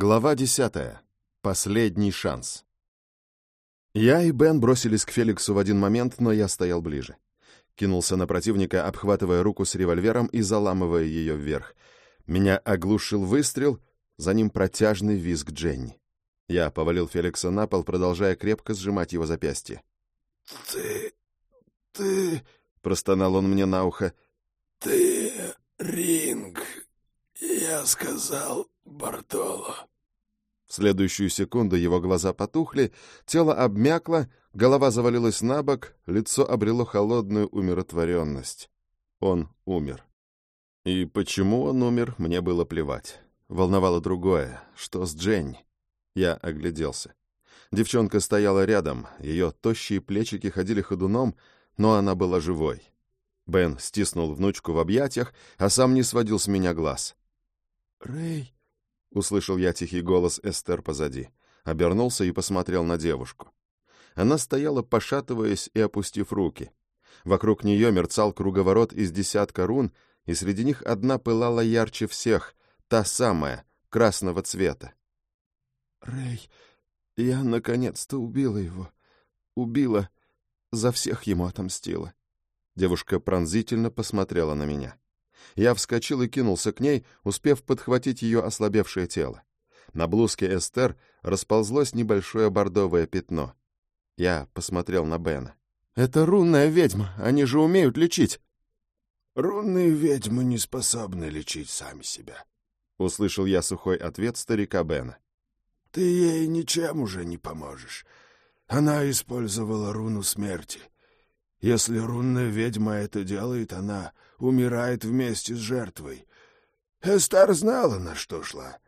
Глава десятая. Последний шанс. Я и Бен бросились к Феликсу в один момент, но я стоял ближе. Кинулся на противника, обхватывая руку с револьвером и заламывая ее вверх. Меня оглушил выстрел, за ним протяжный визг Дженни. Я повалил Феликса на пол, продолжая крепко сжимать его запястье. «Ты... ты...» — простонал он мне на ухо. «Ты... Ринг. Я сказал Бартоло». В следующую секунду его глаза потухли, тело обмякло, голова завалилась на бок, лицо обрело холодную умиротворенность. Он умер. И почему он умер, мне было плевать. Волновало другое. Что с Дженни? Я огляделся. Девчонка стояла рядом, ее тощие плечики ходили ходуном, но она была живой. Бен стиснул внучку в объятиях, а сам не сводил с меня глаз. «Рэй», — услышал я тихий голос Эстер позади. Обернулся и посмотрел на девушку. Она стояла, пошатываясь и опустив руки. Вокруг нее мерцал круговорот из десятка рун, и среди них одна пылала ярче всех, та самая, красного цвета. «Рэй, я наконец-то убила его. Убила, за всех ему отомстила». Девушка пронзительно посмотрела на меня. Я вскочил и кинулся к ней, успев подхватить ее ослабевшее тело. На блузке Эстер расползлось небольшое бордовое пятно. Я посмотрел на Бена. «Это рунная ведьма, они же умеют лечить!» «Рунные ведьмы не способны лечить сами себя», — услышал я сухой ответ старика Бена. «Ты ей ничем уже не поможешь. Она использовала руну смерти. Если рунная ведьма это делает, она умирает вместе с жертвой. Эстар знала, на что шла.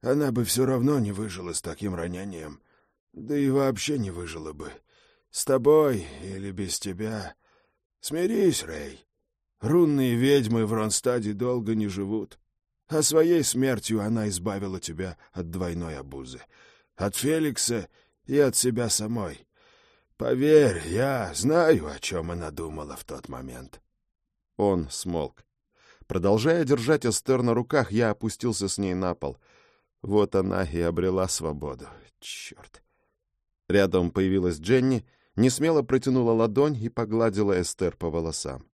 Она бы все равно не выжила с таким ранением. Да и вообще не выжила бы. С тобой или без тебя. Смирись, Рэй. Рунные ведьмы в Ронстаде долго не живут. А своей смертью она избавила тебя от двойной обузы. От Феликса и от себя самой. Поверь, я знаю, о чем она думала в тот момент. Он смолк. Продолжая держать Эстер на руках, я опустился с ней на пол. Вот она и обрела свободу. Черт. Рядом появилась Дженни, несмело протянула ладонь и погладила Эстер по волосам.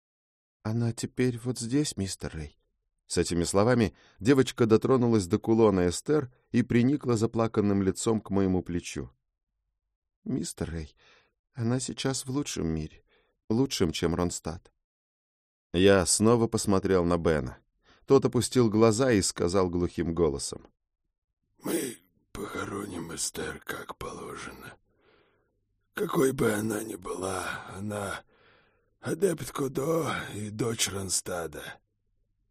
«Она теперь вот здесь, мистер Рэй». С этими словами девочка дотронулась до кулона Эстер и приникла заплаканным лицом к моему плечу. «Мистер Рэй, она сейчас в лучшем мире, лучшем, чем Ронстадт. Я снова посмотрел на Бена. Тот опустил глаза и сказал глухим голосом. «Мы похороним Эстер как положено. Какой бы она ни была, она адепт Кудо и дочь Ронстада.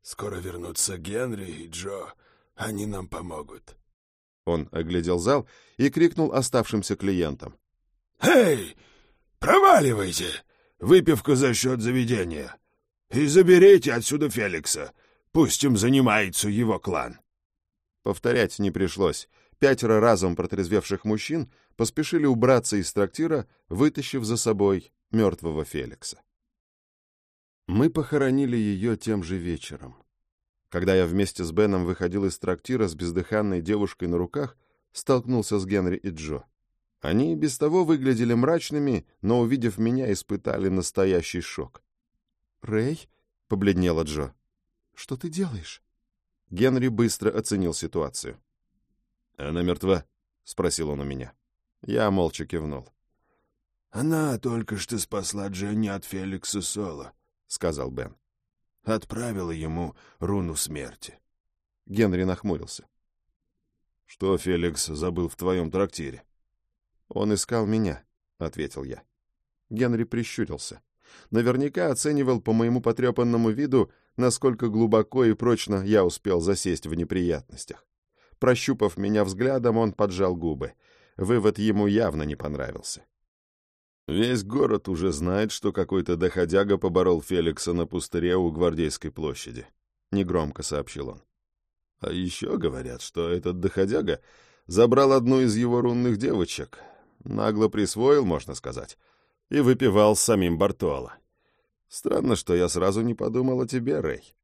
Скоро вернутся Генри и Джо, они нам помогут». Он оглядел зал и крикнул оставшимся клиентам. «Эй, проваливайте! Выпивка за счет заведения!» И заберите отсюда Феликса. Пусть им занимается его клан. Повторять не пришлось. Пятеро разом протрезвевших мужчин поспешили убраться из трактира, вытащив за собой мертвого Феликса. Мы похоронили ее тем же вечером. Когда я вместе с Беном выходил из трактира с бездыханной девушкой на руках, столкнулся с Генри и Джо. Они без того выглядели мрачными, но, увидев меня, испытали настоящий шок. «Рэй?» — побледнела Джо. «Что ты делаешь?» Генри быстро оценил ситуацию. «Она мертва?» — спросил он у меня. Я молча кивнул. «Она только что спасла Дженни от Феликса Соло», — сказал Бен. «Отправила ему руну смерти». Генри нахмурился. «Что Феликс забыл в твоем трактире?» «Он искал меня», — ответил я. Генри прищурился. Наверняка оценивал по моему потрепанному виду, насколько глубоко и прочно я успел засесть в неприятностях. Прощупав меня взглядом, он поджал губы. Вывод ему явно не понравился. «Весь город уже знает, что какой-то доходяга поборол Феликса на пустыре у Гвардейской площади», — негромко сообщил он. «А еще говорят, что этот доходяга забрал одну из его рунных девочек, нагло присвоил, можно сказать, и выпивал с самим Бартуала. Странно, что я сразу не подумал о тебе, Рэй.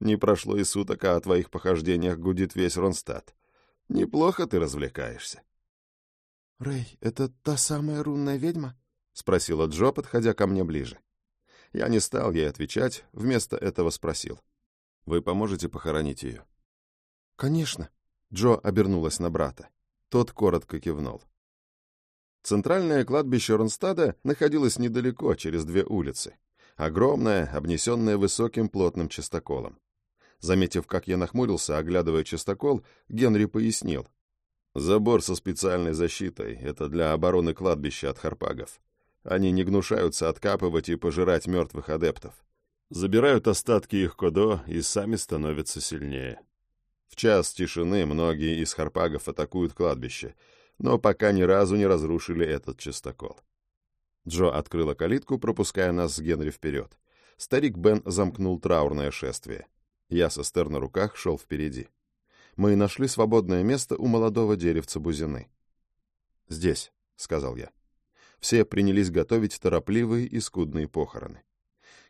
Не прошло и суток, а о твоих похождениях гудит весь Ронстадт. Неплохо ты развлекаешься. «Рэй, это та самая рунная ведьма?» — спросила Джо, подходя ко мне ближе. Я не стал ей отвечать, вместо этого спросил. «Вы поможете похоронить ее?» «Конечно». Джо обернулась на брата. Тот коротко кивнул. Центральное кладбище Ронстада находилось недалеко, через две улицы. Огромное, обнесенное высоким плотным частоколом. Заметив, как я нахмурился, оглядывая частокол, Генри пояснил. «Забор со специальной защитой — это для обороны кладбища от харпагов. Они не гнушаются откапывать и пожирать мертвых адептов. Забирают остатки их кодо и сами становятся сильнее. В час тишины многие из харпагов атакуют кладбище, но пока ни разу не разрушили этот чистокол. Джо открыла калитку, пропуская нас с Генри вперед. Старик Бен замкнул траурное шествие. Я со Стер на руках шел впереди. Мы нашли свободное место у молодого деревца бузины. «Здесь», — сказал я. Все принялись готовить торопливые и скудные похороны.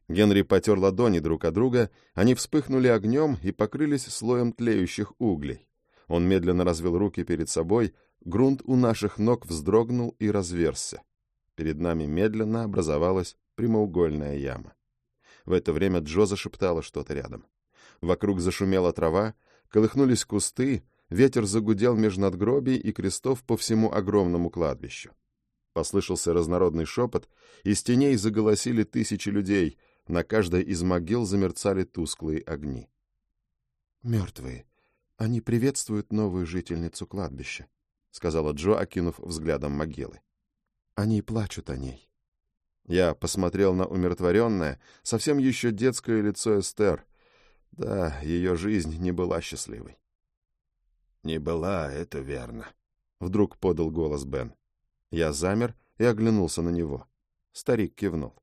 Генри потер ладони друг от друга, они вспыхнули огнем и покрылись слоем тлеющих углей. Он медленно развел руки перед собой, грунт у наших ног вздрогнул и разверзся. Перед нами медленно образовалась прямоугольная яма. В это время Джо зашептала что-то рядом. Вокруг зашумела трава, колыхнулись кусты, ветер загудел меж надгробий и крестов по всему огромному кладбищу. Послышался разнородный шепот, из теней заголосили тысячи людей, на каждой из могил замерцали тусклые огни. «Мертвые. Они приветствуют новую жительницу кладбища», — сказала Джо, окинув взглядом могилы. «Они плачут о ней». Я посмотрел на умиротворенное, совсем еще детское лицо Эстер. Да, ее жизнь не была счастливой. «Не была, это верно», — вдруг подал голос Бен. Я замер и оглянулся на него. Старик кивнул.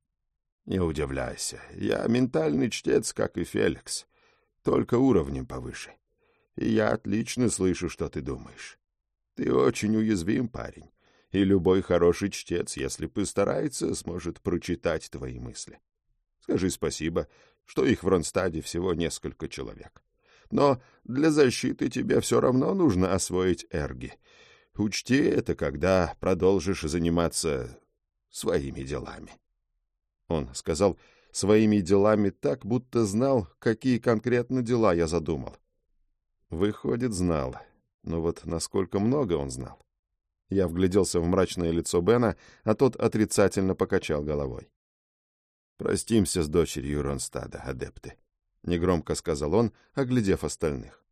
«Не удивляйся, я ментальный чтец, как и Феликс, только уровнем повыше. И я отлично слышу, что ты думаешь. Ты очень уязвим парень, и любой хороший чтец, если постарается, сможет прочитать твои мысли. Скажи спасибо, что их в Ронстаде всего несколько человек. Но для защиты тебе все равно нужно освоить эрги — Учти это, когда продолжишь заниматься своими делами. Он сказал «своими делами» так, будто знал, какие конкретно дела я задумал. Выходит, знал. Но вот насколько много он знал. Я вгляделся в мрачное лицо Бена, а тот отрицательно покачал головой. «Простимся с дочерью Ронстада, адепты», — негромко сказал он, оглядев остальных.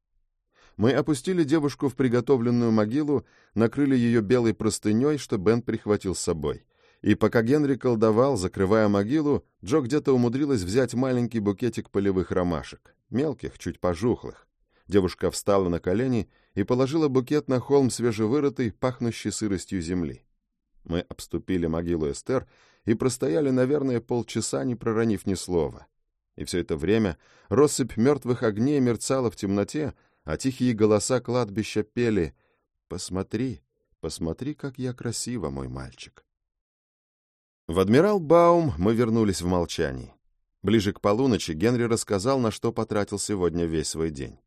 Мы опустили девушку в приготовленную могилу, накрыли ее белой простыней, что Бен прихватил с собой. И пока Генри колдовал, закрывая могилу, Джо где-то умудрилась взять маленький букетик полевых ромашек, мелких, чуть пожухлых. Девушка встала на колени и положила букет на холм свежевырытой, пахнущей сыростью земли. Мы обступили могилу Эстер и простояли, наверное, полчаса, не проронив ни слова. И все это время россыпь мертвых огней мерцала в темноте, а тихие голоса кладбища пели «Посмотри, посмотри, как я красива, мой мальчик». В Адмирал Баум мы вернулись в молчании. Ближе к полуночи Генри рассказал, на что потратил сегодня весь свой день.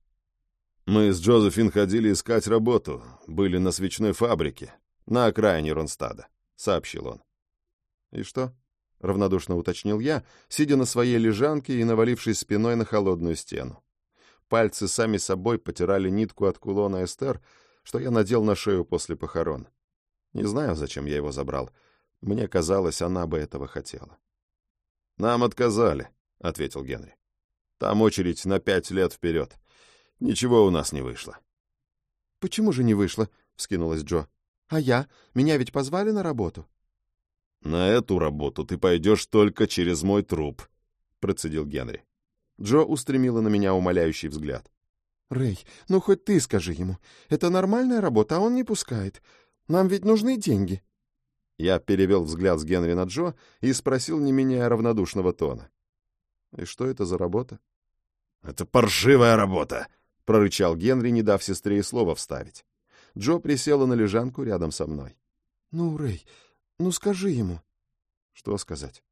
«Мы с Джозефин ходили искать работу, были на свечной фабрике, на окраине Ронстада», — сообщил он. «И что?» — равнодушно уточнил я, сидя на своей лежанке и навалившись спиной на холодную стену. Пальцы сами собой потирали нитку от кулона Эстер, что я надел на шею после похорон. Не знаю, зачем я его забрал. Мне казалось, она бы этого хотела. «Нам отказали», — ответил Генри. «Там очередь на пять лет вперед. Ничего у нас не вышло». «Почему же не вышло?» — вскинулась Джо. «А я? Меня ведь позвали на работу?» «На эту работу ты пойдешь только через мой труп», — процедил Генри. Джо устремила на меня умоляющий взгляд. «Рэй, ну хоть ты скажи ему. Это нормальная работа, а он не пускает. Нам ведь нужны деньги». Я перевел взгляд с Генри на Джо и спросил, не меняя равнодушного тона. «И что это за работа?» «Это паршивая работа!» — прорычал Генри, не дав сестре и слова вставить. Джо присела на лежанку рядом со мной. «Ну, Рэй, ну скажи ему». «Что сказать?»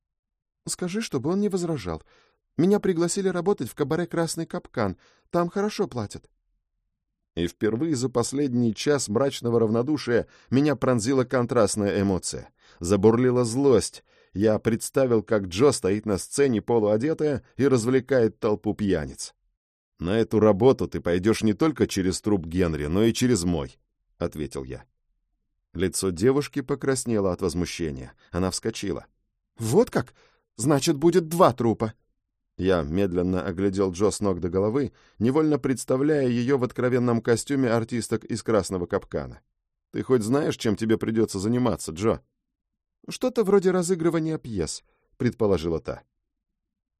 «Скажи, чтобы он не возражал. Меня пригласили работать в кабаре «Красный капкан». Там хорошо платят». И впервые за последний час мрачного равнодушия меня пронзила контрастная эмоция. Забурлила злость. Я представил, как Джо стоит на сцене полуодетая и развлекает толпу пьяниц. «На эту работу ты пойдешь не только через труп Генри, но и через мой», — ответил я. Лицо девушки покраснело от возмущения. Она вскочила. «Вот как? Значит, будет два трупа». Я медленно оглядел Джо с ног до головы, невольно представляя ее в откровенном костюме артисток из красного капкана. «Ты хоть знаешь, чем тебе придется заниматься, Джо?» «Что-то вроде разыгрывания пьес», — предположила та.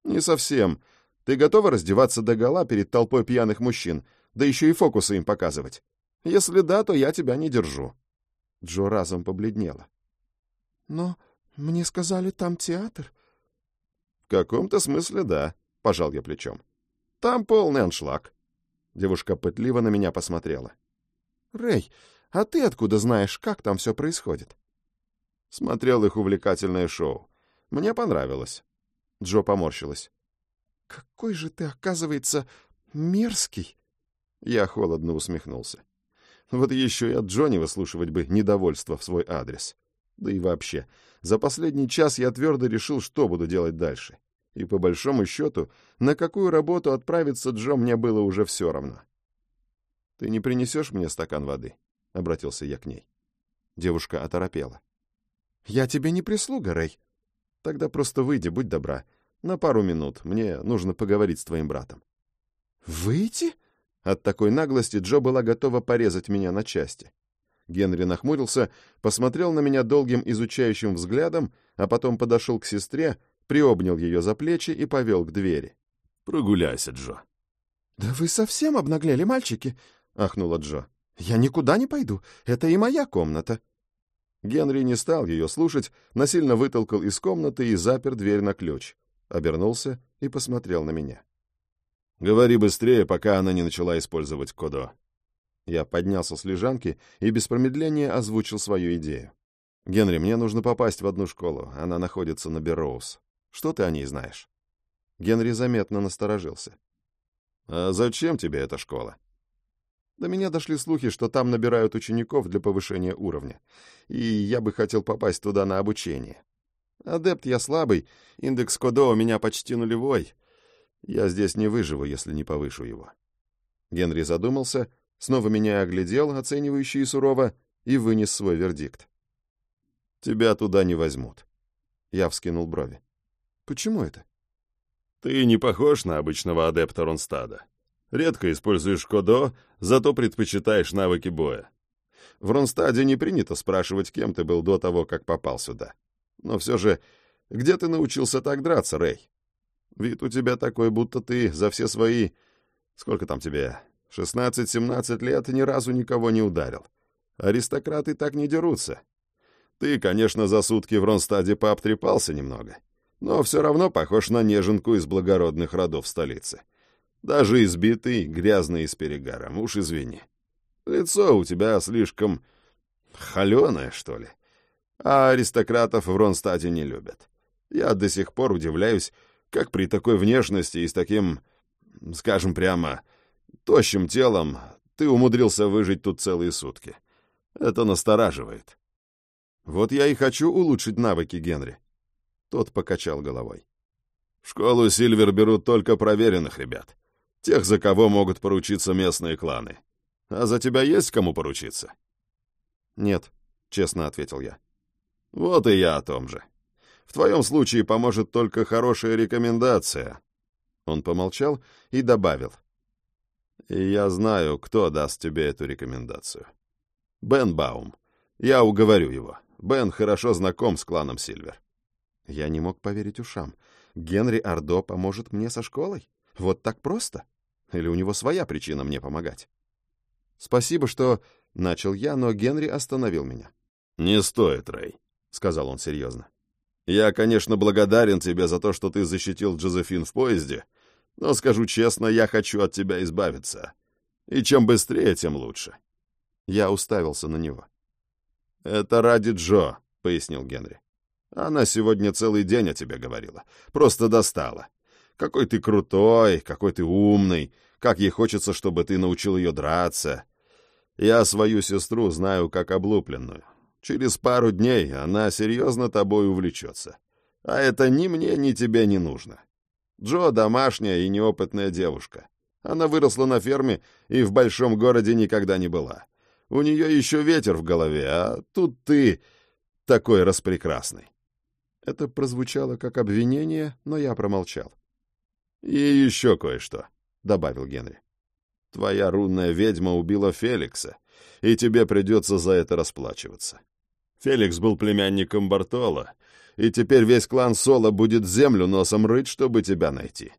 «Не совсем. Ты готова раздеваться догола перед толпой пьяных мужчин, да еще и фокусы им показывать? Если да, то я тебя не держу». Джо разом побледнела. «Но мне сказали, там театр». «В каком-то смысле да», — пожал я плечом. «Там полный аншлаг». Девушка пытливо на меня посмотрела. «Рэй, а ты откуда знаешь, как там все происходит?» Смотрел их увлекательное шоу. Мне понравилось. Джо поморщилась. «Какой же ты, оказывается, мерзкий!» Я холодно усмехнулся. Вот еще и от Джонни выслушивать бы недовольство в свой адрес. Да и вообще, за последний час я твердо решил, что буду делать дальше. И по большому счету, на какую работу отправиться Джо мне было уже все равно. «Ты не принесешь мне стакан воды?» — обратился я к ней. Девушка оторопела. «Я тебе не прислуга, Рэй». «Тогда просто выйди, будь добра. На пару минут. Мне нужно поговорить с твоим братом». «Выйти?» От такой наглости Джо была готова порезать меня на части. Генри нахмурился, посмотрел на меня долгим изучающим взглядом, а потом подошел к сестре, приобнял ее за плечи и повел к двери. «Прогуляйся, Джо». «Да вы совсем обнаглели, мальчики!» — ахнула Джо. «Я никуда не пойду. Это и моя комната». Генри не стал ее слушать, насильно вытолкал из комнаты и запер дверь на ключ. Обернулся и посмотрел на меня. «Говори быстрее, пока она не начала использовать кодо». Я поднялся с лежанки и без промедления озвучил свою идею. «Генри, мне нужно попасть в одну школу. Она находится на Берроуз. Что ты о ней знаешь?» Генри заметно насторожился. «А зачем тебе эта школа?» До меня дошли слухи, что там набирают учеников для повышения уровня, и я бы хотел попасть туда на обучение. Адепт я слабый, индекс Кодо у меня почти нулевой, я здесь не выживу, если не повышу его. Генри задумался, снова меня оглядел, оценивающий и сурово, и вынес свой вердикт. «Тебя туда не возьмут». Я вскинул брови. «Почему это?» «Ты не похож на обычного адепта Ронстада. Редко используешь кодо, зато предпочитаешь навыки боя. В Ронстаде не принято спрашивать, кем ты был до того, как попал сюда. Но все же, где ты научился так драться, Рэй?» Вид у тебя такой, будто ты за все свои... Сколько там тебе? Шестнадцать-семнадцать лет ни разу никого не ударил. Аристократы так не дерутся. Ты, конечно, за сутки в Ронстаде пообтрепался немного, но все равно похож на неженку из благородных родов столицы. Даже избитый, грязный и с перегаром, уж извини. Лицо у тебя слишком холеное, что ли. А аристократов в Ронстаде не любят. Я до сих пор удивляюсь, как при такой внешности и с таким, скажем прямо, тощим телом ты умудрился выжить тут целые сутки. Это настораживает. Вот я и хочу улучшить навыки Генри. Тот покачал головой. В школу Сильвер берут только проверенных ребят. Тех, за кого могут поручиться местные кланы. А за тебя есть кому поручиться? Нет, честно ответил я. Вот и я о том же. В твоем случае поможет только хорошая рекомендация». Он помолчал и добавил. «И я знаю, кто даст тебе эту рекомендацию. Бен Баум. Я уговорю его. Бен хорошо знаком с кланом Сильвер». Я не мог поверить ушам. Генри Ардо поможет мне со школой? Вот так просто? Или у него своя причина мне помогать? «Спасибо, что...» — начал я, но Генри остановил меня. «Не стоит, Рэй», — сказал он серьезно. Я, конечно, благодарен тебе за то, что ты защитил Джозефин в поезде, но, скажу честно, я хочу от тебя избавиться. И чем быстрее, тем лучше. Я уставился на него. «Это ради Джо», — пояснил Генри. «Она сегодня целый день о тебе говорила. Просто достала. Какой ты крутой, какой ты умный, как ей хочется, чтобы ты научил ее драться. Я свою сестру знаю как облупленную. Через пару дней она серьезно тобой увлечется. А это ни мне, ни тебе не нужно. Джо домашняя и неопытная девушка. Она выросла на ферме и в большом городе никогда не была. У нее еще ветер в голове, а тут ты такой распрекрасный. Это прозвучало как обвинение, но я промолчал. «И еще кое-что», — добавил Генри. «Твоя рунная ведьма убила Феликса, и тебе придется за это расплачиваться. Феликс был племянником Бартола, и теперь весь клан Соло будет землю носом рыть, чтобы тебя найти.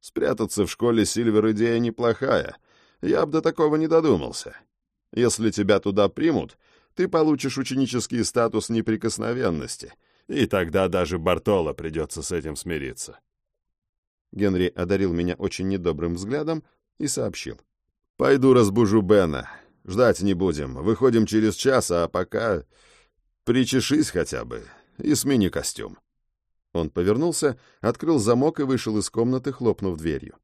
Спрятаться в школе Сильвер идея неплохая. Я бы до такого не додумался. Если тебя туда примут, ты получишь ученический статус неприкосновенности, и тогда даже Бартоло придется с этим смириться. Генри одарил меня очень недобрым взглядом и сообщил. «Пойду разбужу Бена. Ждать не будем. Выходим через час, а пока... Причешись хотя бы и смени костюм». Он повернулся, открыл замок и вышел из комнаты, хлопнув дверью.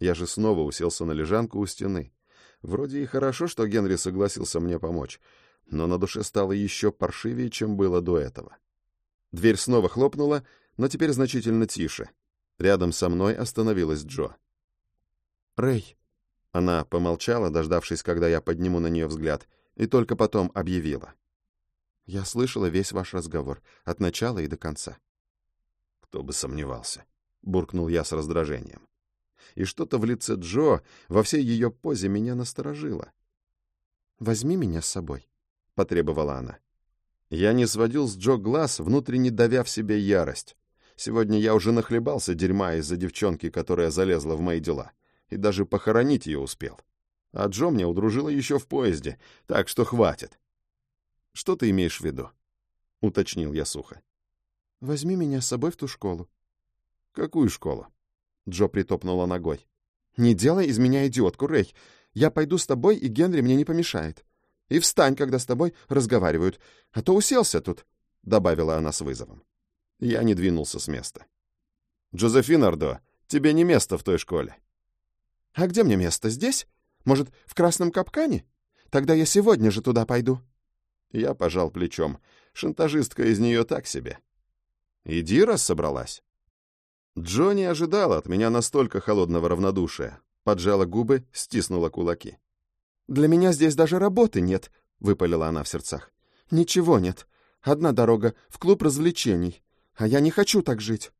Я же снова уселся на лежанку у стены. Вроде и хорошо, что Генри согласился мне помочь, но на душе стало еще паршивее, чем было до этого. Дверь снова хлопнула, но теперь значительно тише. Рядом со мной остановилась Джо. «Рэй!» Она помолчала, дождавшись, когда я подниму на нее взгляд, и только потом объявила. «Я слышала весь ваш разговор, от начала и до конца». «Кто бы сомневался», — буркнул я с раздражением. И что-то в лице Джо, во всей ее позе, меня насторожило. «Возьми меня с собой», — потребовала она. Я не сводил с Джо глаз, внутренне давя в себе ярость. Сегодня я уже нахлебался дерьма из-за девчонки, которая залезла в мои дела, и даже похоронить ее успел. А Джо мне удружила еще в поезде, так что хватит. «Что ты имеешь в виду?» — уточнил я сухо. «Возьми меня с собой в ту школу». «Какую школу?» Джо притопнула ногой. «Не делай из меня идиотку, Рэй. Я пойду с тобой, и Генри мне не помешает. И встань, когда с тобой разговаривают, а то уселся тут», — добавила она с вызовом. Я не двинулся с места. «Джозефин Ордо, тебе не место в той школе». «А где мне место? Здесь? Может, в красном капкане? Тогда я сегодня же туда пойду». Я пожал плечом. Шантажистка из нее так себе. «Иди, раз собралась». Джо не ожидала от меня настолько холодного равнодушия. Поджала губы, стиснула кулаки. «Для меня здесь даже работы нет», — выпалила она в сердцах. «Ничего нет. Одна дорога в клуб развлечений. А я не хочу так жить».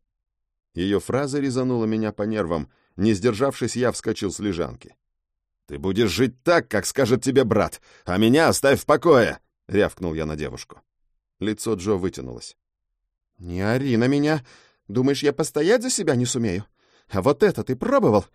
Ее фраза резанула меня по нервам. Не сдержавшись, я вскочил с лежанки. «Ты будешь жить так, как скажет тебе брат, а меня оставь в покое!» — рявкнул я на девушку. Лицо Джо вытянулось. «Не ори на меня! Думаешь, я постоять за себя не сумею? А вот это ты пробовал?»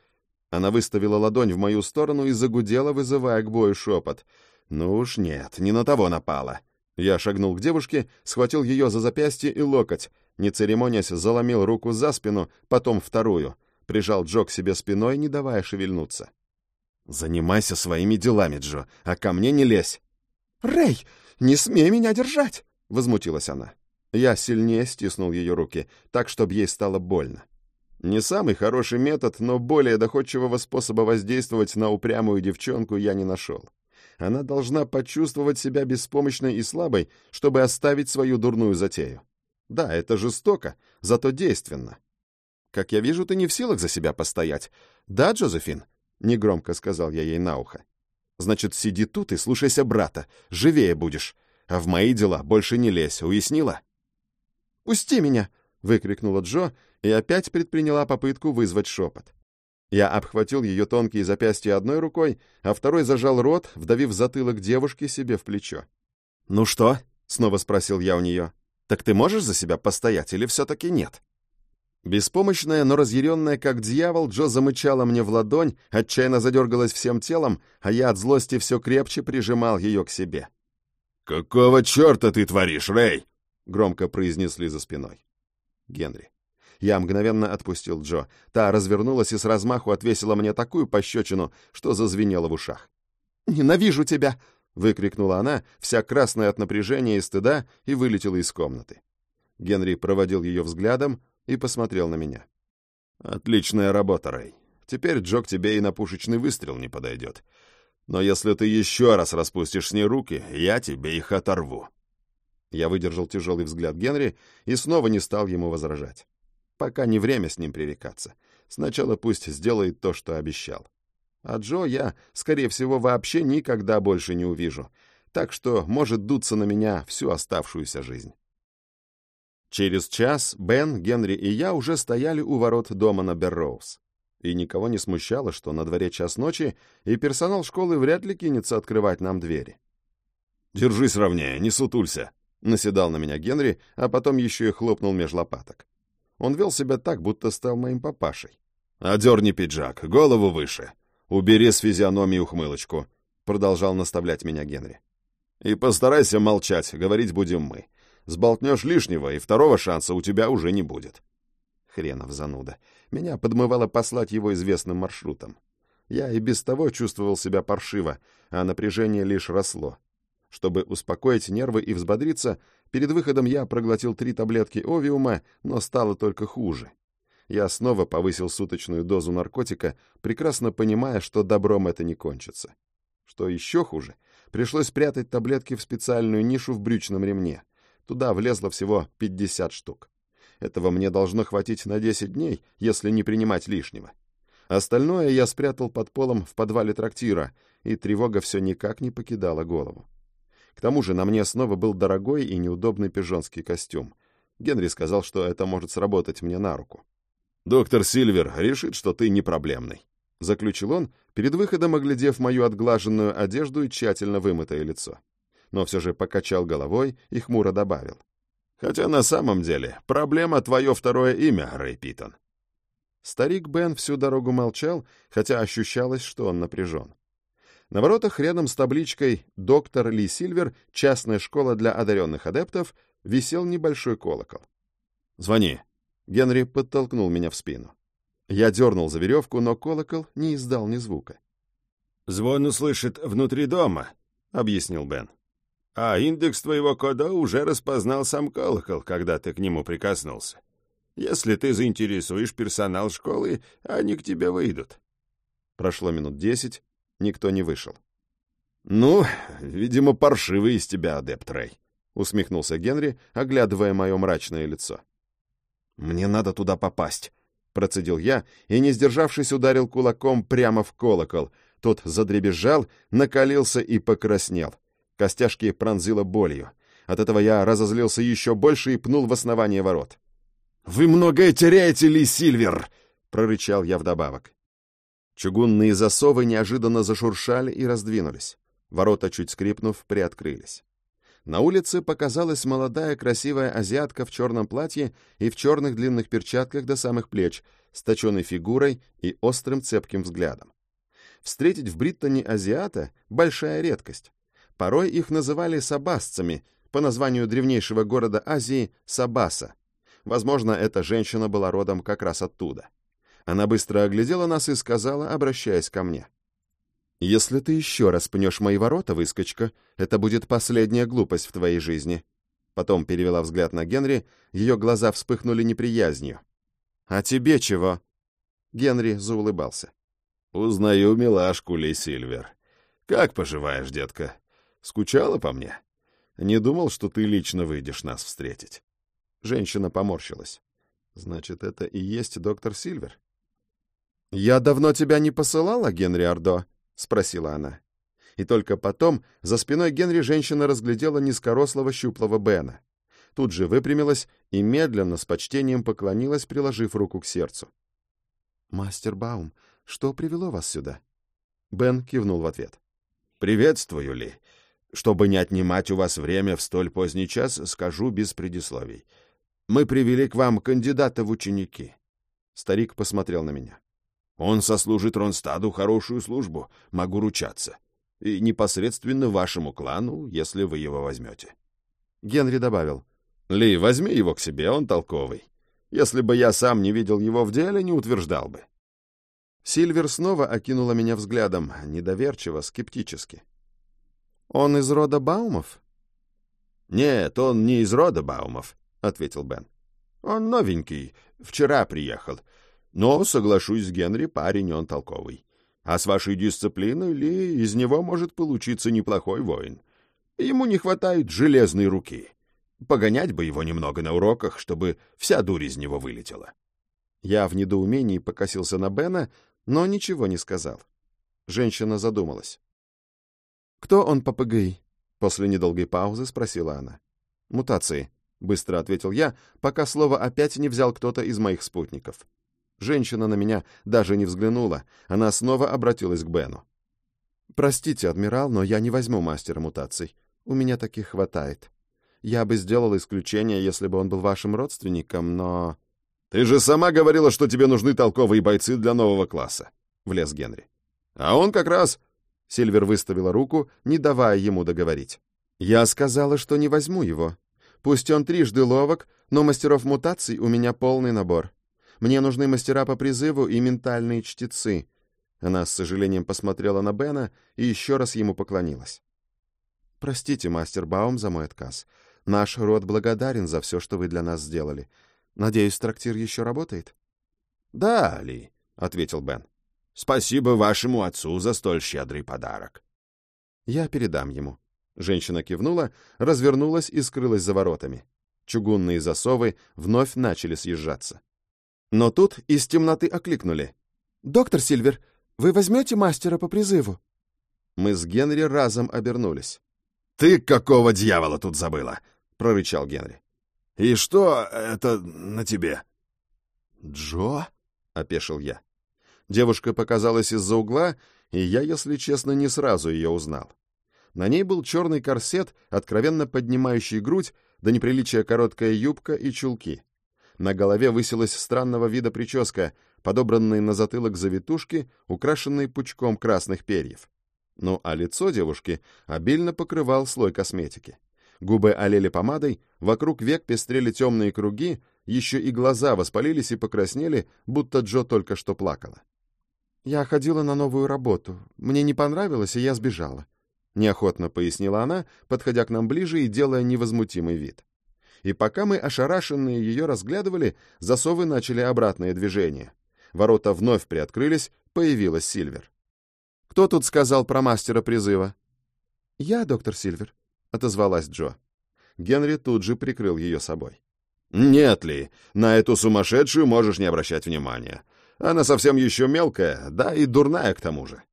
Она выставила ладонь в мою сторону и загудела, вызывая к бою шепот. «Ну уж нет, не на того напала». Я шагнул к девушке, схватил ее за запястье и локоть, не церемонясь, заломил руку за спину, потом вторую, прижал Джо к себе спиной, не давая шевельнуться. «Занимайся своими делами, Джо, а ко мне не лезь!» «Рэй, не смей меня держать!» — возмутилась она. Я сильнее стиснул ее руки, так, чтобы ей стало больно. Не самый хороший метод, но более доходчивого способа воздействовать на упрямую девчонку я не нашел. Она должна почувствовать себя беспомощной и слабой, чтобы оставить свою дурную затею. Да, это жестоко, зато действенно. «Как я вижу, ты не в силах за себя постоять. Да, Джозефин?» — негромко сказал я ей на ухо. «Значит, сиди тут и слушайся брата. Живее будешь. А в мои дела больше не лезь, уяснила?» «Пусти меня!» — выкрикнула Джо и опять предприняла попытку вызвать шепот. Я обхватил ее тонкие запястья одной рукой, а второй зажал рот, вдавив затылок девушки себе в плечо. «Ну что?» — снова спросил я у нее. «Так ты можешь за себя постоять или все-таки нет?» Беспомощная, но разъяренная, как дьявол, Джо замычала мне в ладонь, отчаянно задергалась всем телом, а я от злости все крепче прижимал ее к себе. «Какого черта ты творишь, Рэй?» — громко произнесли за спиной. Генри. Я мгновенно отпустил Джо. Та развернулась и с размаху отвесила мне такую пощечину, что зазвенело в ушах. «Ненавижу тебя!» — выкрикнула она, вся красная от напряжения и стыда, и вылетела из комнаты. Генри проводил ее взглядом и посмотрел на меня. «Отличная работа, Рэй. Теперь Джо к тебе и на пушечный выстрел не подойдет. Но если ты еще раз распустишь с ней руки, я тебе их оторву». Я выдержал тяжелый взгляд Генри и снова не стал ему возражать. Пока не время с ним пререкаться. Сначала пусть сделает то, что обещал. А Джо я, скорее всего, вообще никогда больше не увижу, так что может дуться на меня всю оставшуюся жизнь. Через час Бен, Генри и я уже стояли у ворот дома на Берроуз. И никого не смущало, что на дворе час ночи, и персонал школы вряд ли кинется открывать нам двери. «Держись ровнее, не сутулься», — наседал на меня Генри, а потом еще и хлопнул меж лопаток. Он вел себя так, будто стал моим папашей. «Одерни пиджак, голову выше. Убери с физиономии ухмылочку», — продолжал наставлять меня Генри. «И постарайся молчать, говорить будем мы. Сболтнешь лишнего, и второго шанса у тебя уже не будет». Хренов зануда. Меня подмывало послать его известным маршрутом. Я и без того чувствовал себя паршиво, а напряжение лишь росло. Чтобы успокоить нервы и взбодриться, перед выходом я проглотил три таблетки овиума, но стало только хуже. Я снова повысил суточную дозу наркотика, прекрасно понимая, что добром это не кончится. Что еще хуже, пришлось прятать таблетки в специальную нишу в брючном ремне. Туда влезло всего 50 штук. Этого мне должно хватить на 10 дней, если не принимать лишнего. Остальное я спрятал под полом в подвале трактира, и тревога все никак не покидала голову. К тому же на мне снова был дорогой и неудобный пижонский костюм. Генри сказал, что это может сработать мне на руку. «Доктор Сильвер решит, что ты не проблемный», — заключил он, перед выходом оглядев мою отглаженную одежду и тщательно вымытое лицо. Но все же покачал головой и хмуро добавил. Хотя на самом деле проблема твое второе имя, Рэй Питон. Старик Бен всю дорогу молчал, хотя ощущалось, что он напряжен. На воротах рядом с табличкой «Доктор Ли Сильвер. Частная школа для одаренных адептов» висел небольшой колокол. «Звони». Генри подтолкнул меня в спину. Я дернул за веревку, но колокол не издал ни звука. «Звон услышит внутри дома», — объяснил Бен. А индекс твоего кода уже распознал сам колокол, когда ты к нему прикоснулся. Если ты заинтересуешь персонал школы, они к тебе выйдут. Прошло минут десять, никто не вышел. «Ну, видимо, паршивый из тебя, адепт Рэй», — усмехнулся Генри, оглядывая мое мрачное лицо. «Мне надо туда попасть», — процедил я и, не сдержавшись, ударил кулаком прямо в колокол. Тот задребезжал, накалился и покраснел. Костяшки пронзило болью. От этого я разозлился еще больше и пнул в основание ворот. «Вы многое теряете, Ли Сильвер!» — прорычал я вдобавок. Чугунные засовы неожиданно зашуршали и раздвинулись. Ворота, чуть скрипнув, приоткрылись. На улице показалась молодая красивая азиатка в черном платье и в черных длинных перчатках до самых плеч, с точенной фигурой и острым цепким взглядом. Встретить в Бриттоне азиата — большая редкость. Порой их называли сабасцами, по названию древнейшего города Азии Сабаса. Возможно, эта женщина была родом как раз оттуда. Она быстро оглядела нас и сказала, обращаясь ко мне. «Если ты еще раз пнешь мои ворота, выскочка, это будет последняя глупость в твоей жизни». Потом перевела взгляд на Генри, ее глаза вспыхнули неприязнью. «А тебе чего?» Генри заулыбался. «Узнаю милашку Ли Сильвер. Как поживаешь, детка?» Скучала по мне? Не думал, что ты лично выйдешь нас встретить. Женщина поморщилась. Значит, это и есть доктор Сильвер? «Я давно тебя не посылала, Генри Ордо?» — спросила она. И только потом за спиной Генри женщина разглядела низкорослого щуплого Бена. Тут же выпрямилась и медленно, с почтением поклонилась, приложив руку к сердцу. «Мастер Баум, что привело вас сюда?» Бен кивнул в ответ. «Приветствую, Ли. Чтобы не отнимать у вас время в столь поздний час, скажу без предисловий. Мы привели к вам кандидата в ученики. Старик посмотрел на меня. Он сослужит Ронстаду хорошую службу, могу ручаться. И непосредственно вашему клану, если вы его возьмете. Генри добавил. Ли, возьми его к себе, он толковый. Если бы я сам не видел его в деле, не утверждал бы. Сильвер снова окинула меня взглядом, недоверчиво, скептически. «Он из рода Баумов?» «Нет, он не из рода Баумов», — ответил Бен. «Он новенький, вчера приехал. Но, соглашусь с Генри, парень он толковый. А с вашей дисциплиной ли из него может получиться неплохой воин? Ему не хватает железной руки. Погонять бы его немного на уроках, чтобы вся дурь из него вылетела. Я в недоумении покосился на Бена, но ничего не сказал. Женщина задумалась. «Кто он по ПГИ?» После недолгой паузы спросила она. «Мутации», — быстро ответил я, пока слово опять не взял кто-то из моих спутников. Женщина на меня даже не взглянула, она снова обратилась к Бену. «Простите, адмирал, но я не возьму мастера мутаций. У меня таких хватает. Я бы сделал исключение, если бы он был вашим родственником, но...» «Ты же сама говорила, что тебе нужны толковые бойцы для нового класса», — влез Генри. «А он как раз...» Сильвер выставила руку, не давая ему договорить. «Я сказала, что не возьму его. Пусть он трижды ловок, но мастеров мутаций у меня полный набор. Мне нужны мастера по призыву и ментальные чтецы». Она с сожалением посмотрела на Бена и еще раз ему поклонилась. «Простите, мастер Баум, за мой отказ. Наш род благодарен за все, что вы для нас сделали. Надеюсь, трактир еще работает?» «Да, Ли», — ответил Бен. «Спасибо вашему отцу за столь щедрый подарок». «Я передам ему». Женщина кивнула, развернулась и скрылась за воротами. Чугунные засовы вновь начали съезжаться. Но тут из темноты окликнули. «Доктор Сильвер, вы возьмете мастера по призыву?» Мы с Генри разом обернулись. «Ты какого дьявола тут забыла?» — прорычал Генри. «И что это на тебе?» «Джо?» — опешил я. Девушка показалась из-за угла, и я, если честно, не сразу ее узнал. На ней был черный корсет, откровенно поднимающий грудь, до неприличия короткая юбка и чулки. На голове высилась странного вида прическа, подобранные на затылок завитушки, украшенные пучком красных перьев. Ну а лицо девушки обильно покрывал слой косметики. Губы олели помадой, вокруг век пестрели темные круги, еще и глаза воспалились и покраснели, будто Джо только что плакала. «Я ходила на новую работу. Мне не понравилось, и я сбежала», — неохотно пояснила она, подходя к нам ближе и делая невозмутимый вид. И пока мы, ошарашенные, ее разглядывали, засовы начали обратное движение. Ворота вновь приоткрылись, появилась Сильвер. «Кто тут сказал про мастера призыва?» «Я, доктор Сильвер», — отозвалась Джо. Генри тут же прикрыл ее собой. «Нет ли, на эту сумасшедшую можешь не обращать внимания. Она совсем еще мелкая, да и дурная к тому же».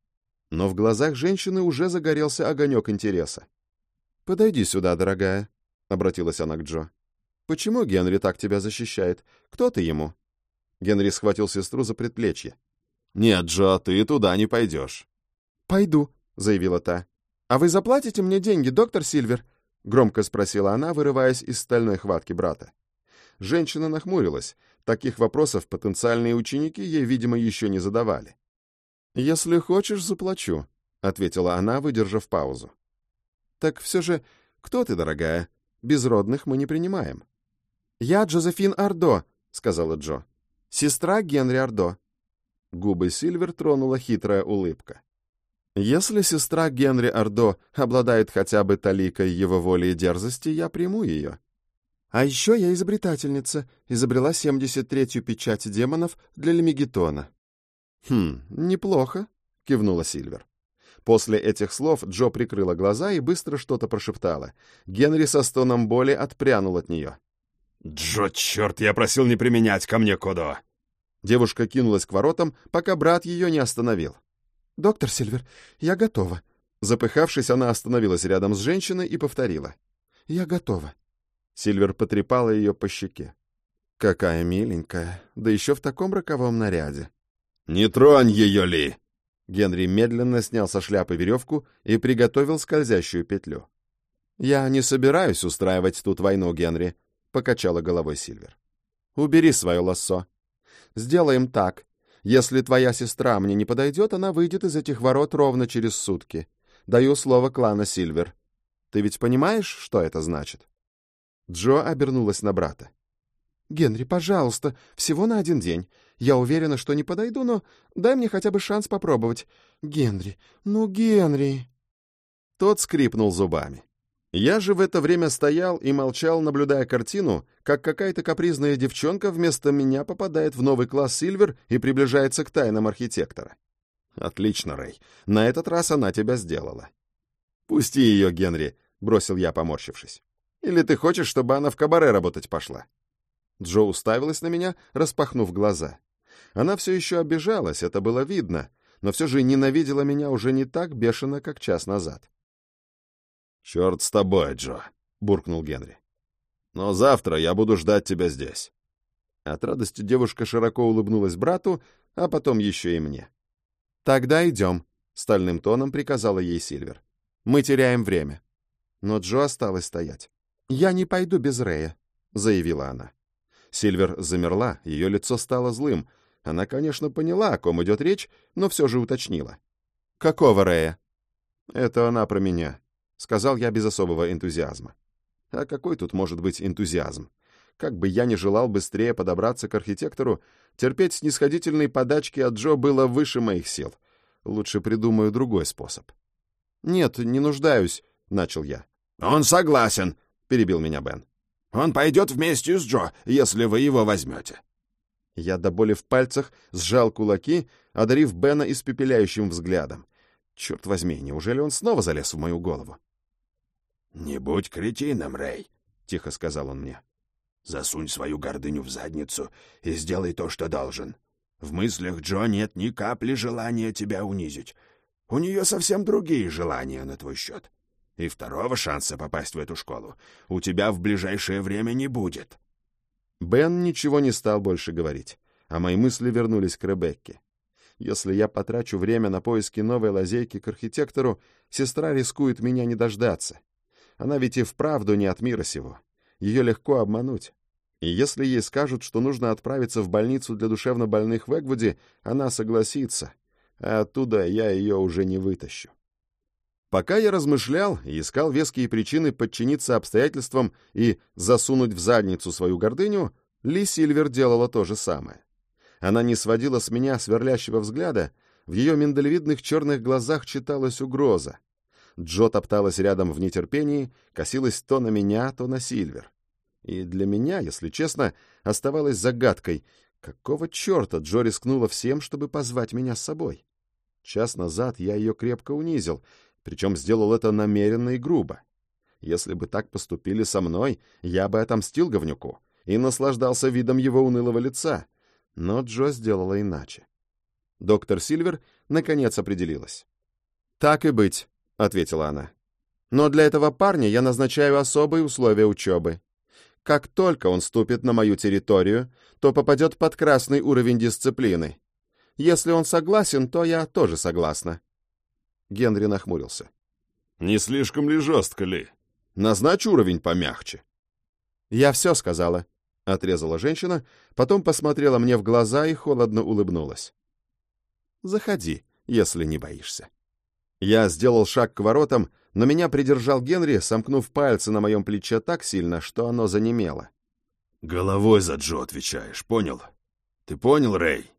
Но в глазах женщины уже загорелся огонек интереса. «Подойди сюда, дорогая», — обратилась она к Джо. «Почему Генри так тебя защищает? Кто ты ему?» Генри схватил сестру за предплечье. «Нет, Джо, ты туда не пойдешь». «Пойду», — заявила та. «А вы заплатите мне деньги, доктор Сильвер?» — громко спросила она, вырываясь из стальной хватки брата. Женщина нахмурилась. Таких вопросов потенциальные ученики ей, видимо, еще не задавали. «Если хочешь, заплачу», — ответила она, выдержав паузу. «Так все же, кто ты, дорогая? Безродных мы не принимаем». «Я Джозефин Ардо», — сказала Джо. «Сестра Генри Ардо». Губы Сильвер тронула хитрая улыбка. «Если сестра Генри Ардо обладает хотя бы таликой его воли и дерзости, я приму ее. А еще я изобретательница, изобрела 73-ю печать демонов для Лемегетона». «Хм, неплохо», — кивнула Сильвер. После этих слов Джо прикрыла глаза и быстро что-то прошептала. Генри со стоном боли отпрянул от нее. «Джо, черт, я просил не применять ко мне Кодо!» Девушка кинулась к воротам, пока брат ее не остановил. «Доктор Сильвер, я готова». Запыхавшись, она остановилась рядом с женщиной и повторила. «Я готова». Сильвер потрепала ее по щеке. «Какая миленькая, да еще в таком роковом наряде». «Не тронь ее, Ли!» Генри медленно снял со шляпы веревку и приготовил скользящую петлю. «Я не собираюсь устраивать тут войну, Генри», — покачала головой Сильвер. «Убери свое лассо. Сделаем так. Если твоя сестра мне не подойдет, она выйдет из этих ворот ровно через сутки. Даю слово клана Сильвер. Ты ведь понимаешь, что это значит?» Джо обернулась на брата. «Генри, пожалуйста, всего на один день. Я уверена, что не подойду, но дай мне хотя бы шанс попробовать. Генри, ну, Генри...» Тот скрипнул зубами. Я же в это время стоял и молчал, наблюдая картину, как какая-то капризная девчонка вместо меня попадает в новый класс Сильвер и приближается к тайнам архитектора. Отлично, Рэй. На этот раз она тебя сделала. Пусти ее, Генри, бросил я, поморщившись. Или ты хочешь, чтобы она в кабаре работать пошла? Джо уставилась на меня, распахнув глаза. Она все еще обижалась, это было видно, но все же ненавидела меня уже не так бешено, как час назад. «Черт с тобой, Джо», — буркнул Генри. «Но завтра я буду ждать тебя здесь». От радости девушка широко улыбнулась брату, а потом еще и мне. «Тогда идем», — стальным тоном приказала ей Сильвер. «Мы теряем время». Но Джо осталась стоять. «Я не пойду без Рэя», — заявила она. Сильвер замерла, ее лицо стало злым. Она, конечно, поняла, о ком идет речь, но все же уточнила. «Какого Рэя?» «Это она про меня», — сказал я без особого энтузиазма. «А какой тут может быть энтузиазм? Как бы я ни желал быстрее подобраться к архитектору, терпеть снисходительные подачки от Джо было выше моих сил. Лучше придумаю другой способ. «Нет, не нуждаюсь», — начал я. «Он согласен», — перебил меня Бен. «Он пойдет вместе с Джо, если вы его возьмете». Я до боли в пальцах сжал кулаки, одарив Бена испепеляющим взглядом. Черт возьми, неужели он снова залез в мою голову? «Не будь кретином, Рэй», — тихо сказал он мне. Засунь свою гордыню в задницу и сделай то, что должен. В мыслях Джо нет ни капли желания тебя унизить. У нее совсем другие желания на твой счет. И второго шанса попасть в эту школу у тебя в ближайшее время не будет». Бен ничего не стал больше говорить, а мои мысли вернулись к Ребекке. Если я потрачу время на поиски новой лазейки к архитектору, сестра рискует меня не дождаться. Она ведь и вправду не от мира сего. Ее легко обмануть. И если ей скажут, что нужно отправиться в больницу для душевнобольных в Эгвуде, она согласится, а оттуда я ее уже не вытащу. Пока я размышлял и искал веские причины подчиниться обстоятельствам и засунуть в задницу свою гордыню, Ли Сильвер делала то же самое. Она не сводила с меня сверлящего взгляда, в ее миндалевидных черных глазах читалась угроза. Джо топталась рядом в нетерпении, косилась то на меня, то на Сильвер. И для меня, если честно, оставалось загадкой, какого черта Джо рискнула всем, чтобы позвать меня с собой. Час назад я ее крепко унизил, причем сделал это намеренно и грубо. Если бы так поступили со мной, я бы отомстил говнюку и наслаждался видом его унылого лица. Но Джо сделала иначе. Доктор Сильвер наконец определилась. «Так и быть», — ответила она. «Но для этого парня я назначаю особые условия учебы. Как только он ступит на мою территорию, то попадет под красный уровень дисциплины. Если он согласен, то я тоже согласна». Генри нахмурился. «Не слишком ли жестко ли? Назначь уровень помягче». «Я все сказала», — отрезала женщина, потом посмотрела мне в глаза и холодно улыбнулась. «Заходи, если не боишься». Я сделал шаг к воротам, но меня придержал Генри, сомкнув пальцы на моем плече так сильно, что оно занемело. «Головой за Джо отвечаешь, понял? Ты понял, Рэй?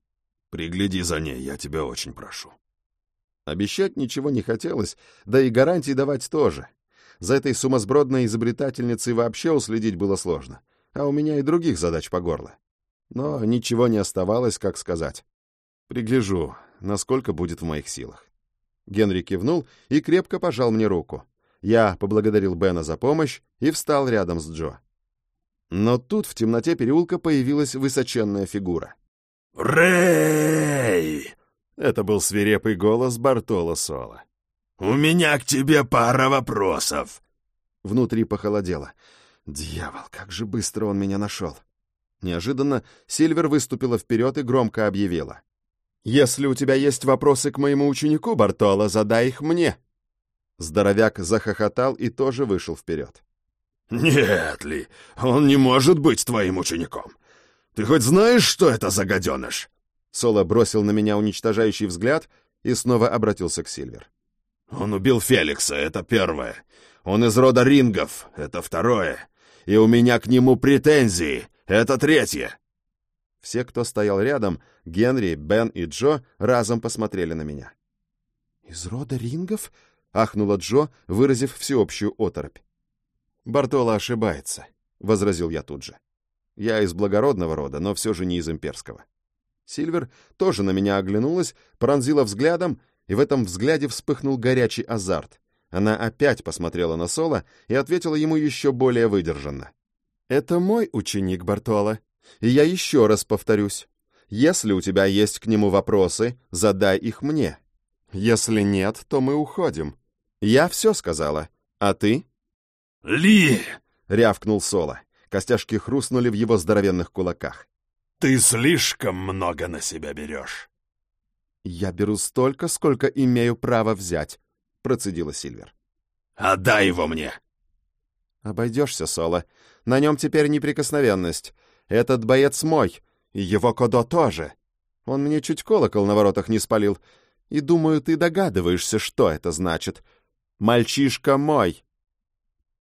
Пригляди за ней, я тебя очень прошу». Обещать ничего не хотелось, да и гарантии давать тоже. За этой сумасбродной изобретательницей вообще уследить было сложно, а у меня и других задач по горло. Но ничего не оставалось, как сказать. Пригляжу, насколько будет в моих силах. Генри кивнул и крепко пожал мне руку. Я поблагодарил Бена за помощь и встал рядом с Джо. Но тут в темноте переулка появилась высоченная фигура. «Рэй!» Это был свирепый голос Бартоло Соло. «У меня к тебе пара вопросов!» Внутри похолодело. «Дьявол, как же быстро он меня нашел!» Неожиданно Сильвер выступила вперед и громко объявила. «Если у тебя есть вопросы к моему ученику, Бартоло, задай их мне!» Здоровяк захохотал и тоже вышел вперед. «Нет ли, он не может быть твоим учеником. Ты хоть знаешь, что это за гаденыш?» Соло бросил на меня уничтожающий взгляд и снова обратился к Сильвер. «Он убил Феликса, это первое. Он из рода рингов, это второе. И у меня к нему претензии, это третье. Все, кто стоял рядом, Генри, Бен и Джо, разом посмотрели на меня. «Из рода рингов?» — ахнула Джо, выразив всеобщую оторопь. Бартоло ошибается, — возразил я тут же. Я из благородного рода, но все же не из имперского. Сильвер тоже на меня оглянулась, пронзила взглядом, и в этом взгляде вспыхнул горячий азарт. Она опять посмотрела на Соло и ответила ему еще более выдержанно. «Это мой ученик Бартоло, и я еще раз повторюсь. Если у тебя есть к нему вопросы, задай их мне. Если нет, то мы уходим. Я все сказала. А ты?» «Ли!» — рявкнул Соло. Костяшки хрустнули в его здоровенных кулаках. «Ты слишком много на себя берешь». «Я беру столько, сколько имею право взять», — процедила Сильвер. «Отдай его мне!» «Обойдешься, Соло. На нем теперь неприкосновенность. Этот боец мой, и его Кодо тоже. Он мне чуть колокол на воротах не спалил. И думаю, ты догадываешься, что это значит. Мальчишка мой!»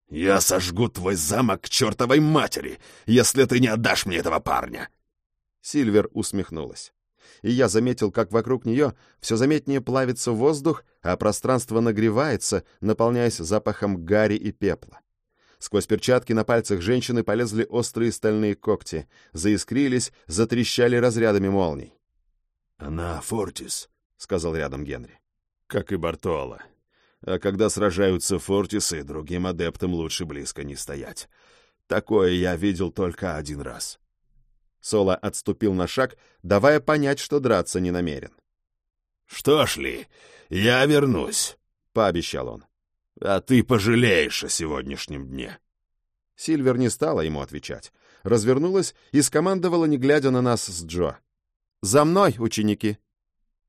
«Я сожгу твой замок к чертовой матери, если ты не отдашь мне этого парня!» Сильвер усмехнулась. И я заметил, как вокруг нее все заметнее плавится воздух, а пространство нагревается, наполняясь запахом гари и пепла. Сквозь перчатки на пальцах женщины полезли острые стальные когти, заискрились, затрещали разрядами молний. «Она Фортис», — сказал рядом Генри. «Как и Бартоло», а когда сражаются фортисы, другим адептам лучше близко не стоять. Такое я видел только один раз. Соло отступил на шаг, давая понять, что драться не намерен. «Что ж, Ли, я вернусь», — пообещал он. «А ты пожалеешь о сегодняшнем дне». Сильвер не стала ему отвечать. Развернулась и скомандовала, не глядя на нас с Джо. «За мной, ученики!»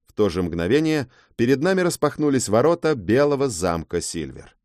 В то же мгновение перед нами распахнулись ворота белого замка Сильвер.